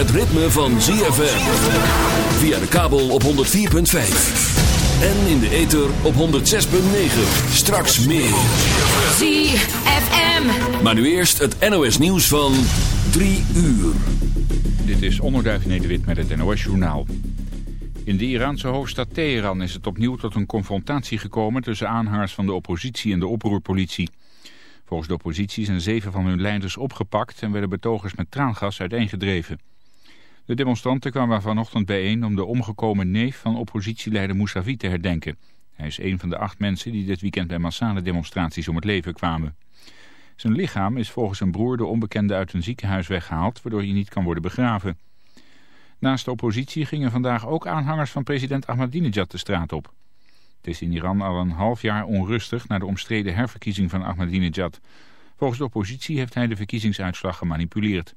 Het ritme van ZFM. Via de kabel op 104.5. En in de ether op 106.9. Straks meer. ZFM. Maar nu eerst het NOS nieuws van 3 uur. Dit is Onderduif Nederwit met het NOS Journaal. In de Iraanse hoofdstad Teheran is het opnieuw tot een confrontatie gekomen... tussen aanhangers van de oppositie en de oproerpolitie. Volgens de oppositie zijn zeven van hun leiders opgepakt... en werden betogers met traangas uiteengedreven. De demonstranten kwamen vanochtend bijeen om de omgekomen neef van oppositieleider Mousavi te herdenken. Hij is een van de acht mensen die dit weekend bij massale demonstraties om het leven kwamen. Zijn lichaam is volgens zijn broer de onbekende uit een ziekenhuis weggehaald... waardoor hij niet kan worden begraven. Naast de oppositie gingen vandaag ook aanhangers van president Ahmadinejad de straat op. Het is in Iran al een half jaar onrustig na de omstreden herverkiezing van Ahmadinejad. Volgens de oppositie heeft hij de verkiezingsuitslag gemanipuleerd.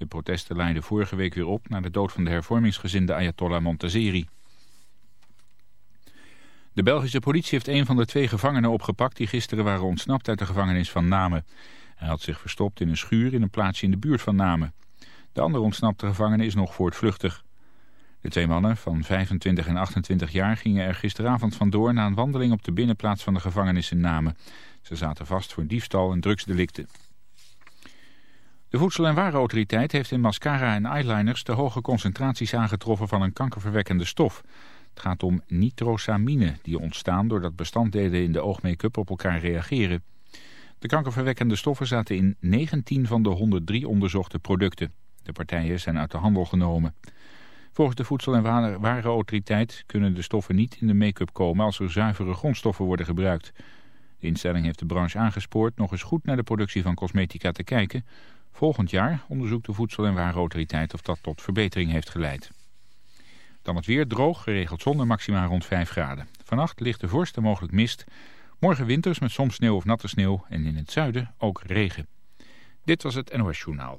De protesten leidden vorige week weer op na de dood van de hervormingsgezinde Ayatollah Montazeri. De Belgische politie heeft een van de twee gevangenen opgepakt die gisteren waren ontsnapt uit de gevangenis van Namen. Hij had zich verstopt in een schuur in een plaatsje in de buurt van Namen. De andere ontsnapte gevangene is nog voortvluchtig. De twee mannen van 25 en 28 jaar gingen er gisteravond vandoor na een wandeling op de binnenplaats van de gevangenis in Namen. Ze zaten vast voor diefstal en drugsdelicten. De Voedsel- en Warenautoriteit heeft in mascara en eyeliners de hoge concentraties aangetroffen van een kankerverwekkende stof. Het gaat om nitrosamine die ontstaan doordat bestanddelen in de oogmake-up op elkaar reageren. De kankerverwekkende stoffen zaten in 19 van de 103 onderzochte producten. De partijen zijn uit de handel genomen. Volgens de Voedsel- en Warenautoriteit kunnen de stoffen niet in de make-up komen als er zuivere grondstoffen worden gebruikt. De instelling heeft de branche aangespoord nog eens goed naar de productie van cosmetica te kijken. Volgend jaar onderzoekt de Voedsel- en Warenautoriteit of dat tot verbetering heeft geleid. Dan het weer droog, geregeld zon en maximaal rond 5 graden. Vannacht ligt de vorst en mogelijk mist. Morgen winters met soms sneeuw of natte sneeuw en in het zuiden ook regen. Dit was het NOS Journaal.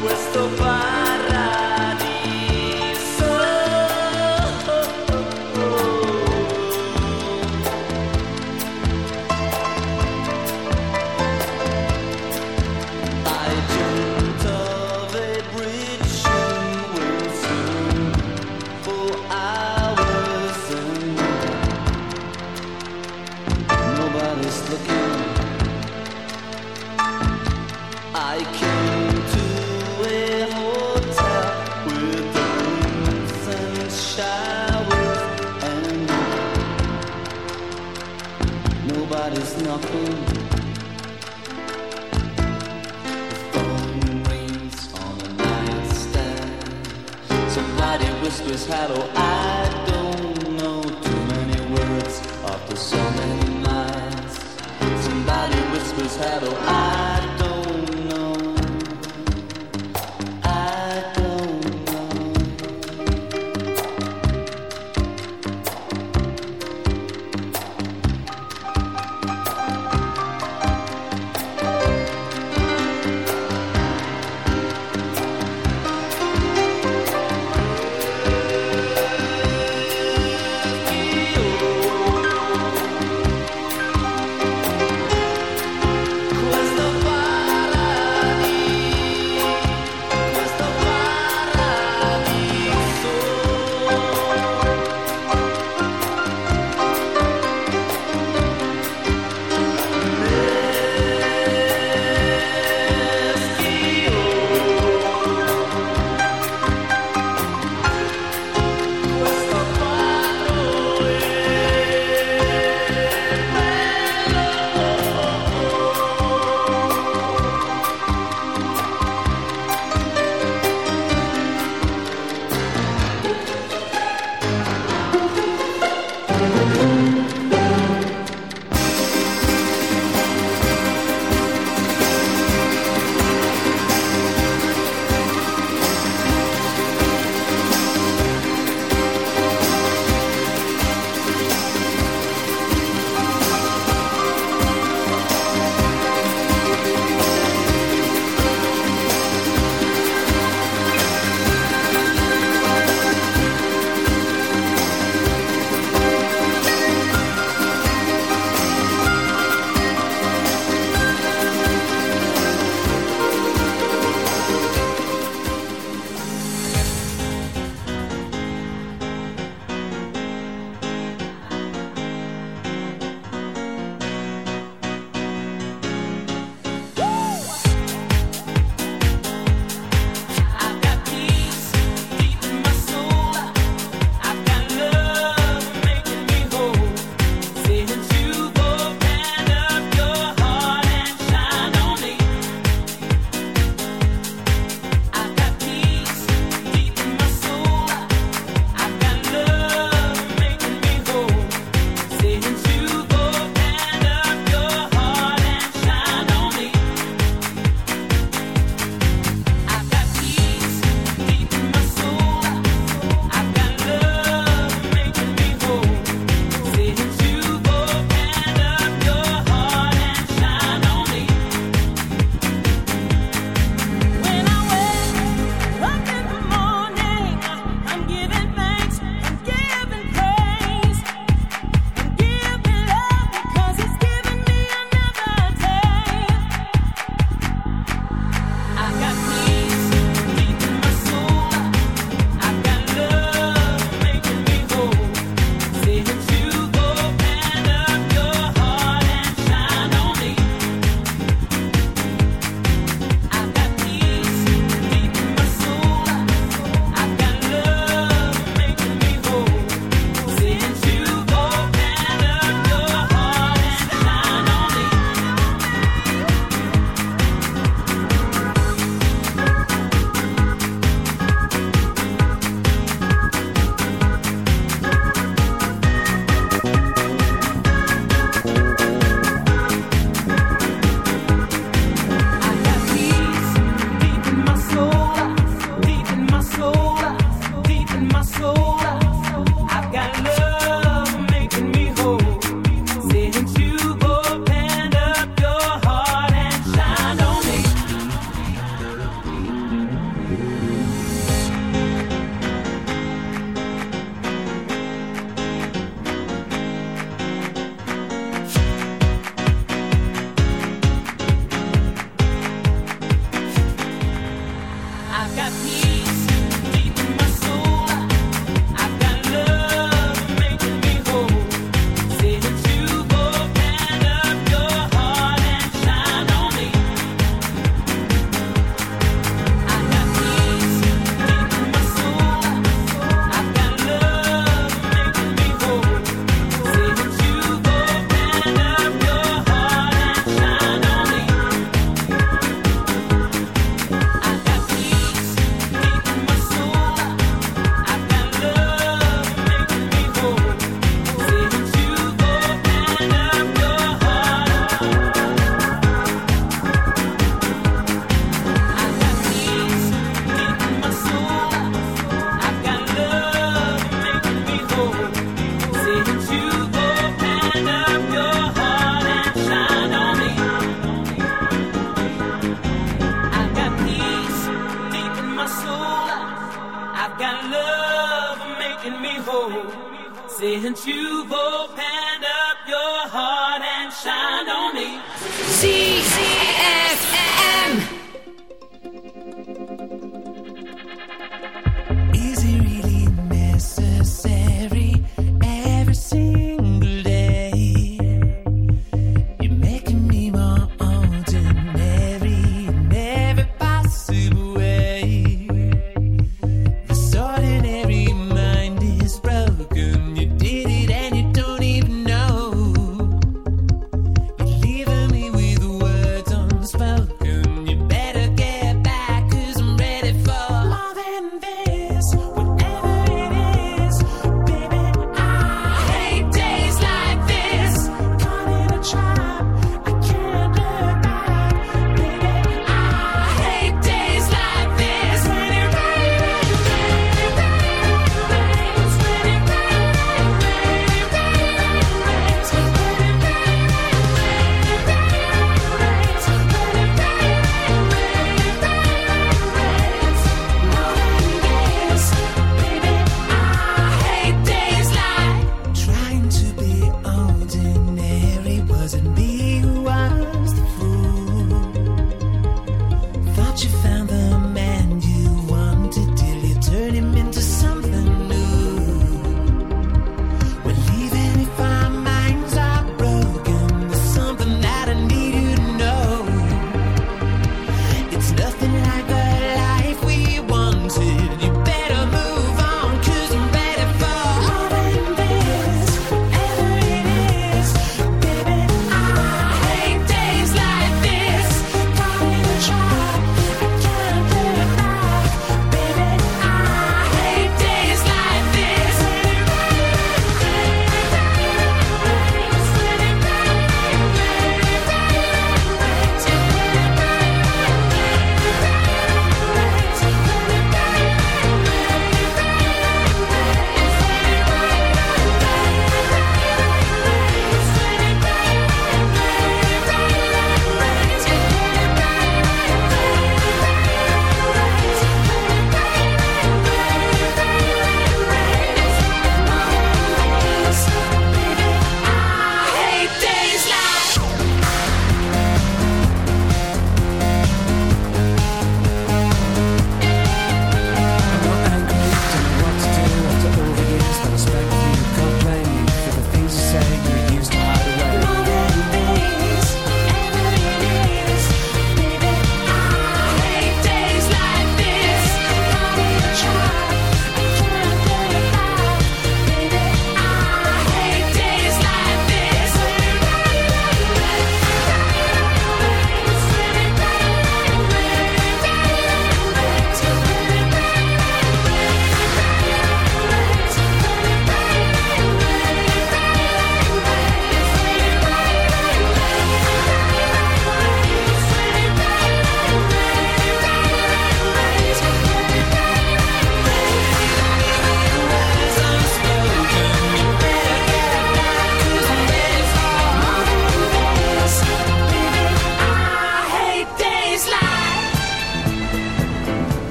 questo paese.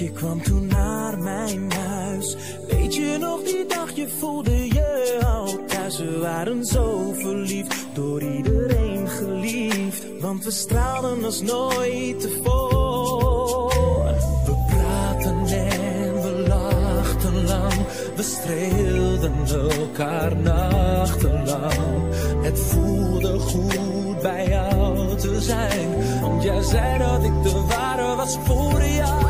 Je kwam toen naar mijn huis? Weet je nog die dag je voelde je al thuis? We waren zo verliefd, door iedereen geliefd. Want we straalden als nooit tevoren. We praten en we lachten lang. We streelden elkaar nachtenlang. Het voelde goed bij jou te zijn. Want jij zei dat ik de ware was voor jou.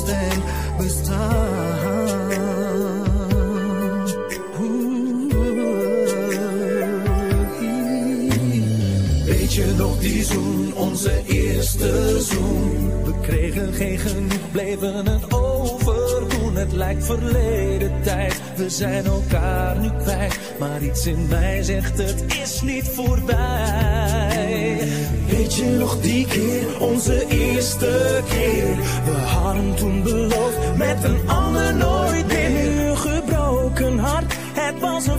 onbestemd bestaan. Weet je nog die zoen, onze eerste zoen? We kregen geen genoeg, bleven het overdoen. Het lijkt verleden tijd, we zijn elkaar nu kwijt. Maar iets in mij zegt het is niet voorbij. Weet je nog die keer, onze eerste met een ander nooit meer. Gebroken hart, het was een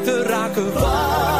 Kwijt te raken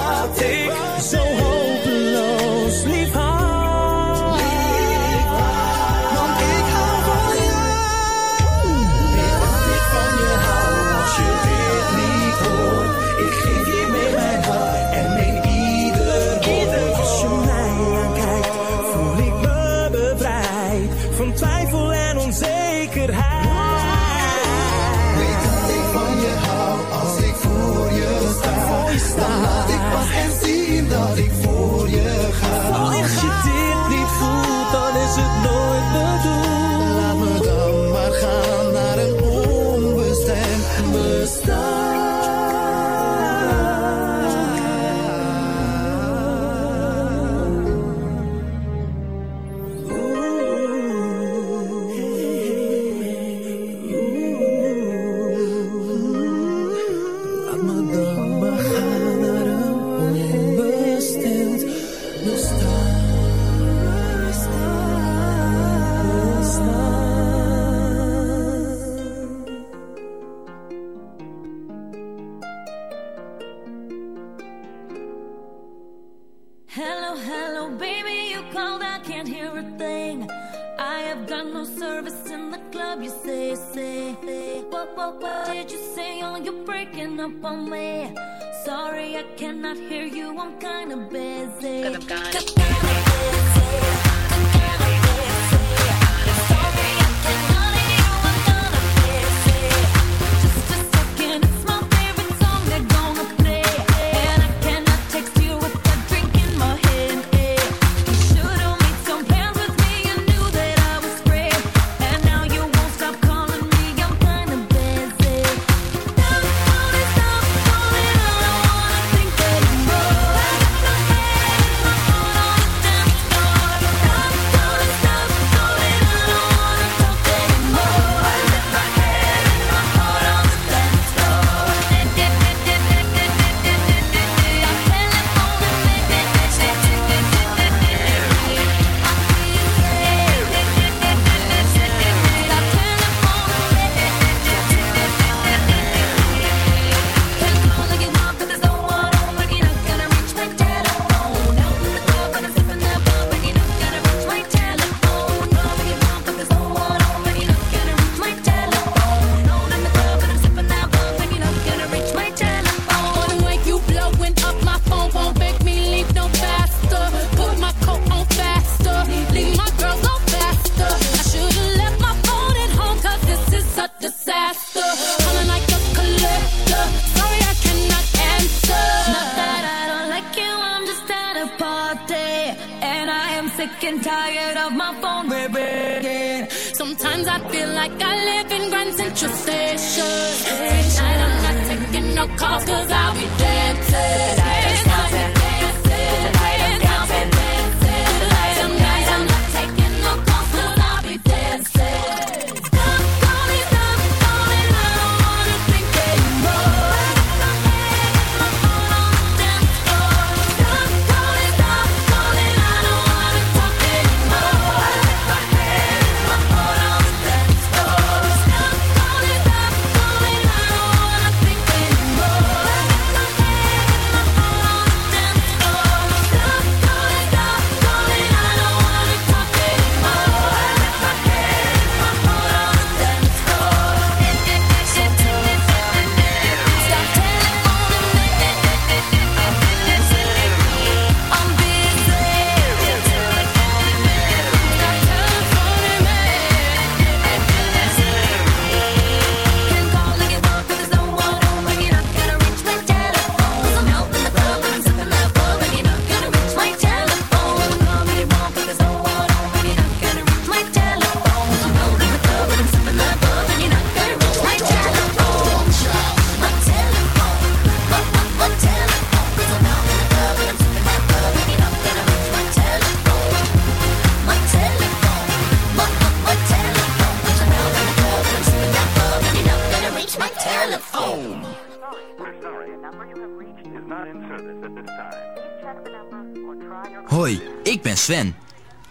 Sven.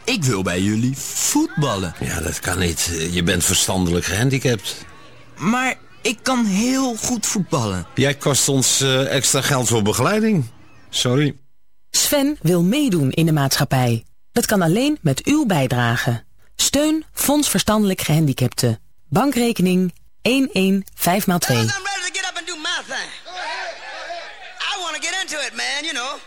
Ik wil bij jullie voetballen. Ja, dat kan niet. Je bent verstandelijk gehandicapt. Maar ik kan heel goed voetballen. Jij kost ons eh, extra geld voor begeleiding. Sorry. Sven wil meedoen in de maatschappij. Dat kan alleen met uw bijdrage. Steun Fonds Verstandelijk Gehandicapten. Bankrekening 115x2. I want to get into it, man, you know.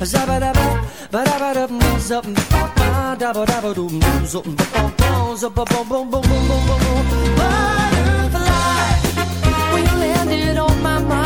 Zabba dabba, ba dabba dub, moves up, ba ba dabba dabba do, moves up, ba ba bones up, ba boom boom boom boom boom boom. Butterfly, we landed on my mind.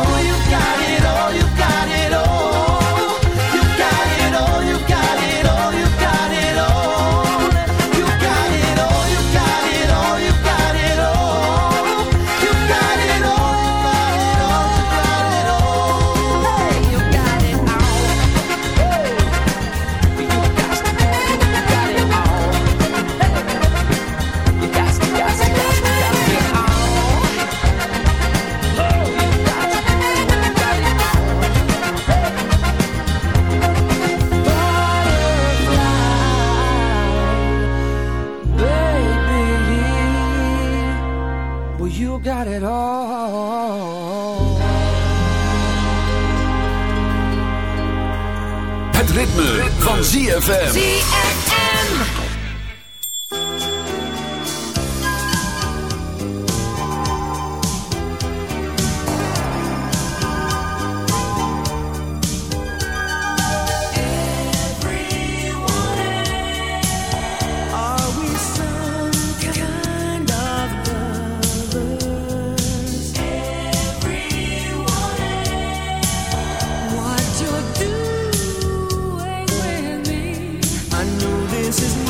You got it. Oh, ZFM. This is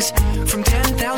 from 10,000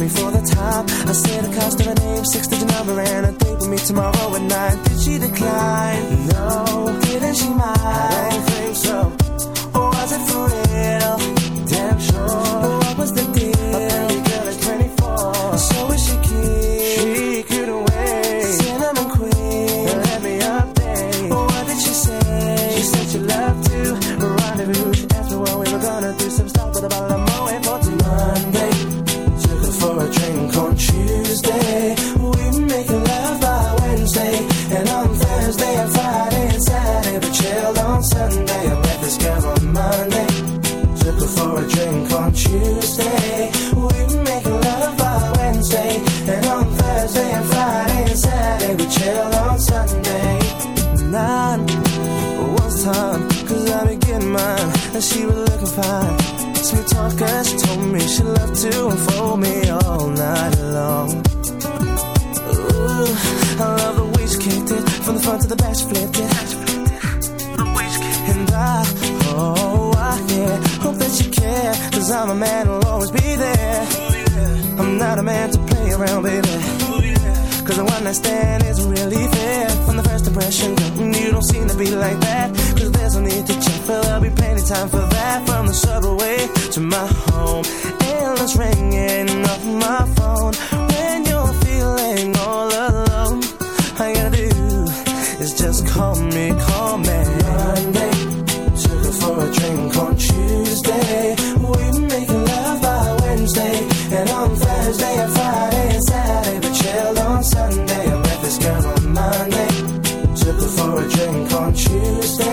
me for the time. I said the cost of a name, six digit number, and a date with me tomorrow at nine. Did she decline? No, didn't she mind? I don't think so. Or was it for real? Damn sure. But what was the the best flipped it. And I, oh, I, yeah, hope that you care. Cause I'm a man who'll always be there. I'm not a man to play around, baby. Cause the one I stand is really fair. From the first impression, you don't seem to be like that. Cause there's no need to check, but there'll be plenty time for that. From the subway to my home, endless ringing off my phone call me, call me. Monday, took her for a drink on Tuesday. We were making love by Wednesday, and on Thursday and Friday and Saturday, but chilled on Sunday. I met this girl on Monday, took her for a drink on Tuesday.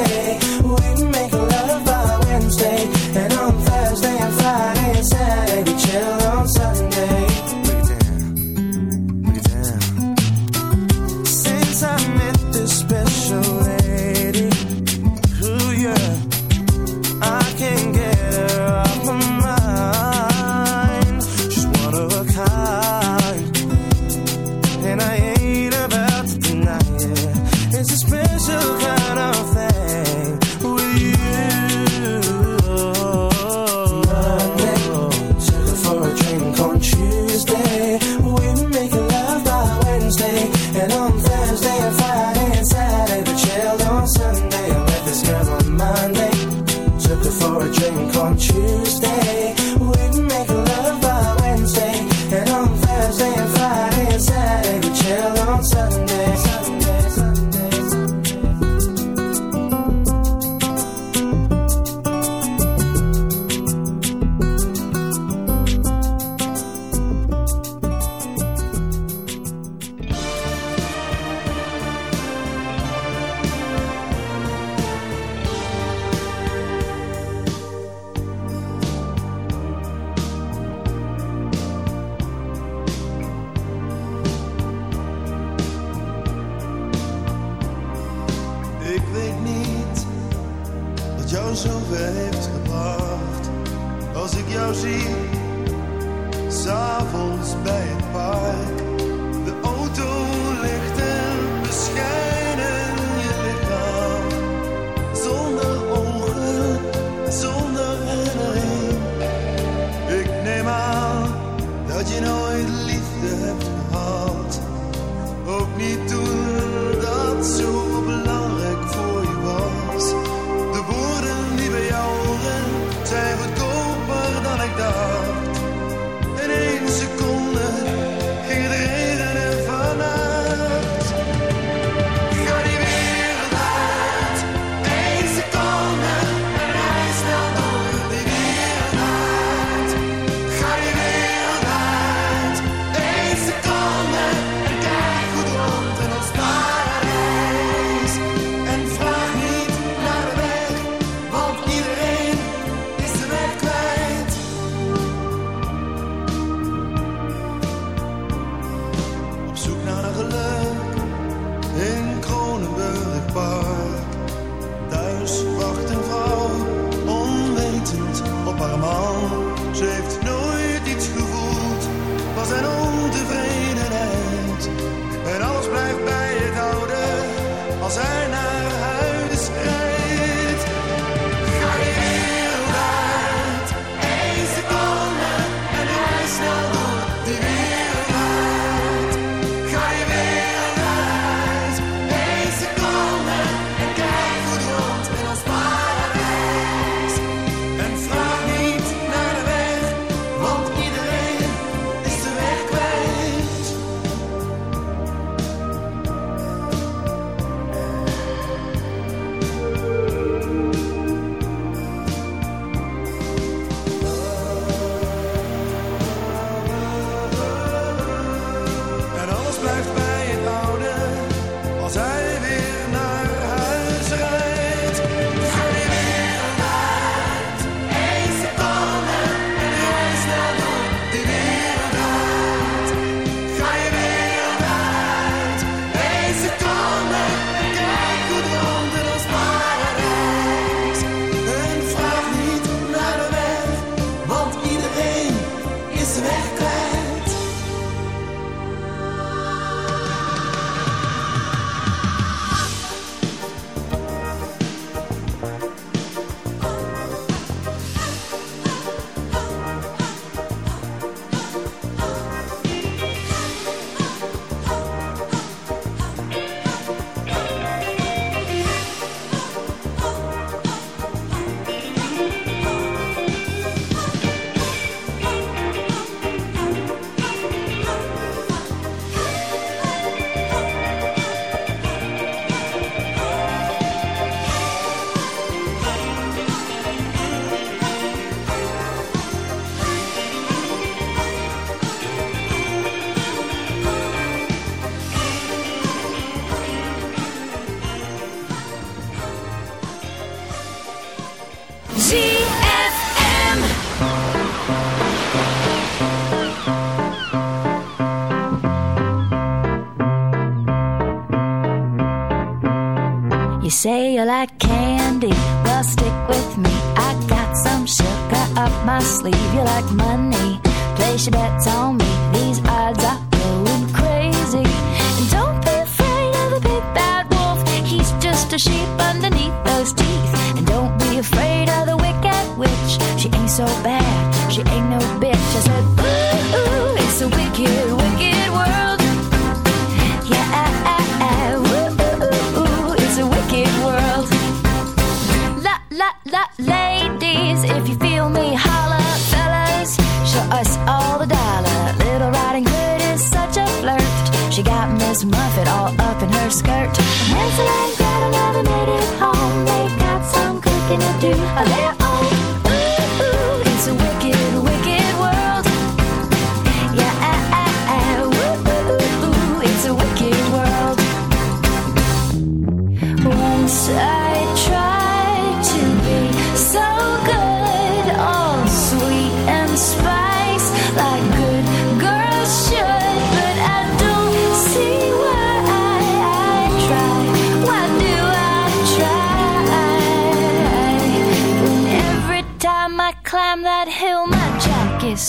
sleeve. You like money, place your bets on.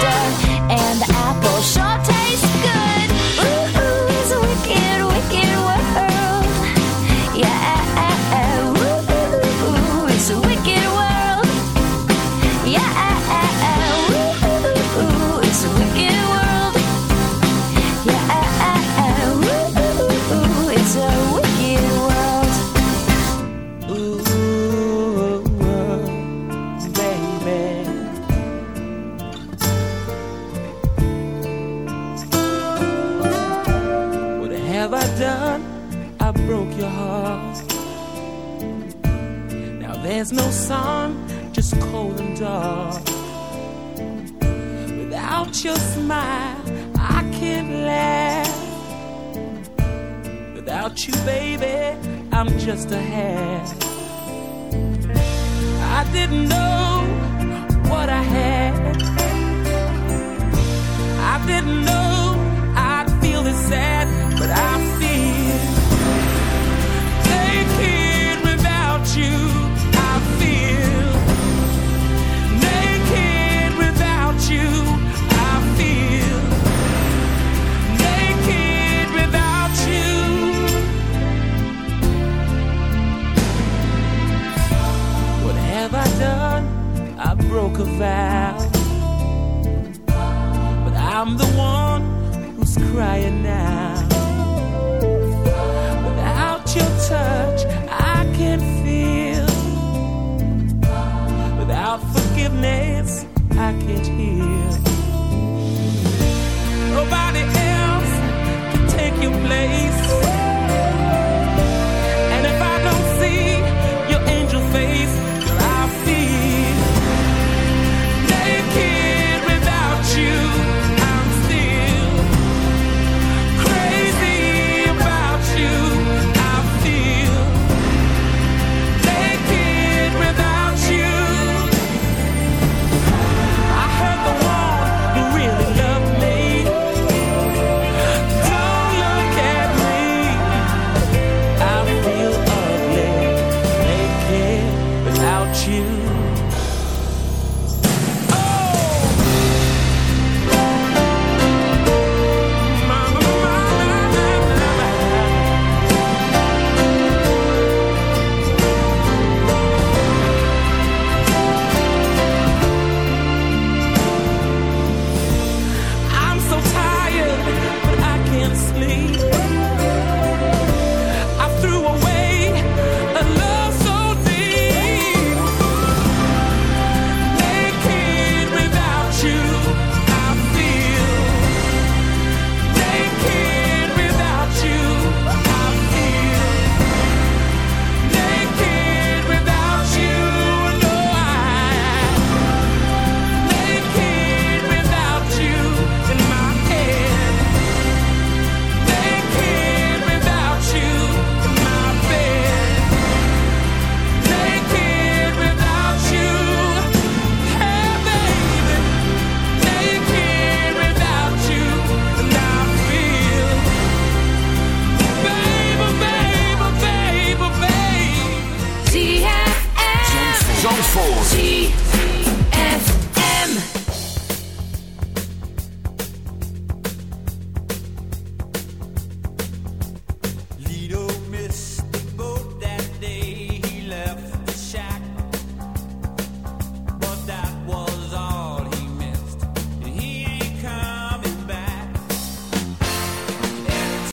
death